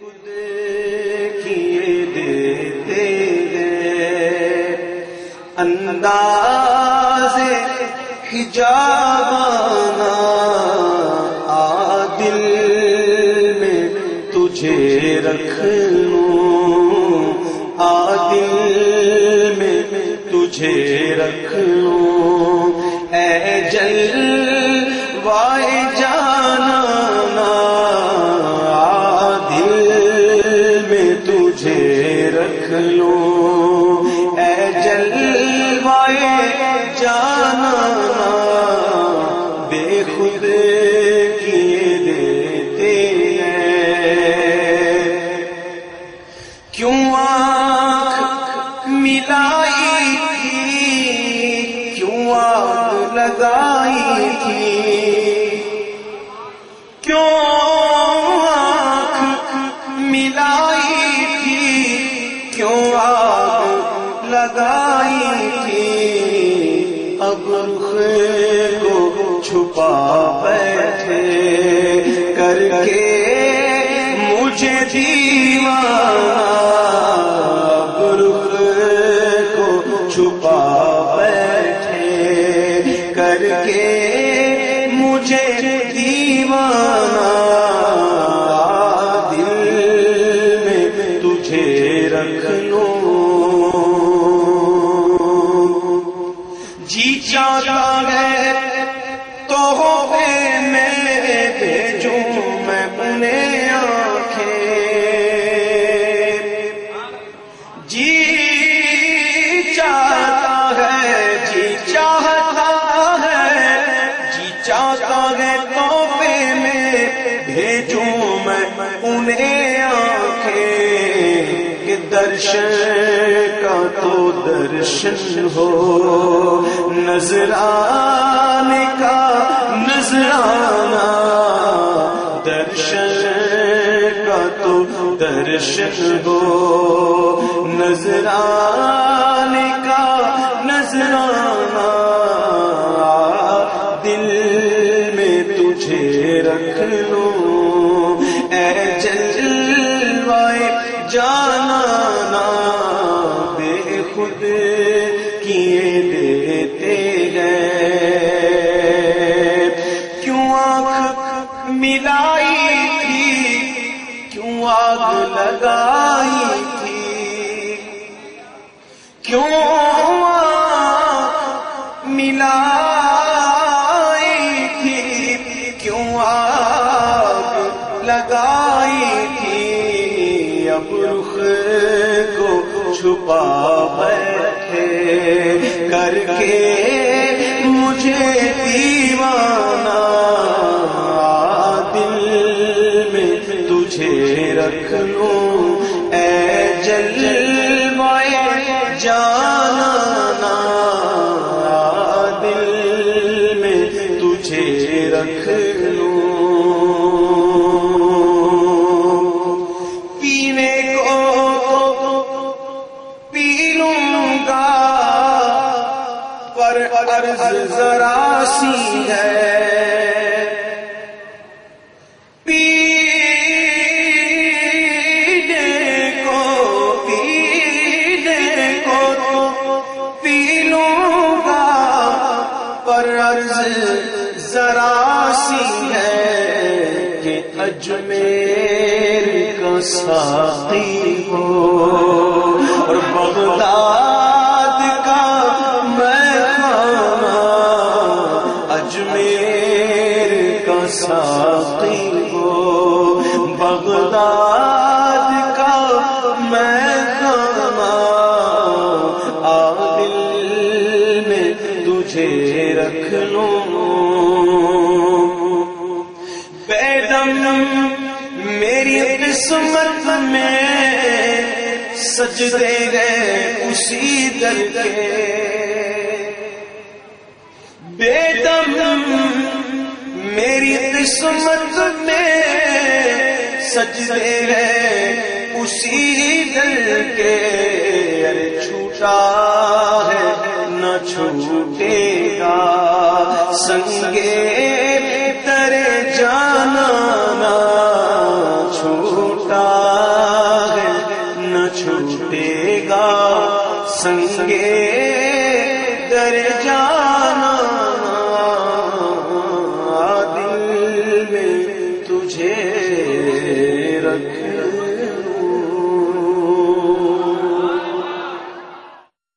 خود کیے دیتے گئے انداز حجابانا آدل میں تجھے رکھ لوں۔ آدل میں تجھے رکھ لوں۔ ملائی تھی، کیوں آگ لگائی تھی؟ کیوں آنکھ ملائی تھی؟ کیوں آگ لگائی تھی؟ اب رخ کو چھپا شکا انہیں آنکھیں کہ درشن کا تو درشن ہو۔ نظرانے کا نظرانہ درشن کا تو درشن ہو۔ نظران جانا نا، بے خود کیے دیتے گئے کیوں آنکھ ملائی تھی؟ کیوں آگ لگائی تھی؟ کیوں ملائی رخ کو چھپا بیٹھے کر کے مجھے دیوانہ دل میں تجھے رکھ لوں۔ اے جلوائے جانا دل میں تجھے رکھ ذرا سی ہے۔ پینے کو پینے کو پی لوں گا، پر عرض ذرا سی ہے کہ اجمیر کا ساقی ہو۔ اجمیر کا ساقی ہو، بغداد کا میں خانہ آ میں تجھے رکھ لوں۔ بیدم میری قسمت میں سجدے گئے اسی در کے بیدم میری قسمت میں سجدے گئے اسی دل کے ارے چھوٹا ہے، نہ چھوٹے گا سنگے ترے جانا نہ چھوٹا ہے، نہ چھوٹے گا سنگے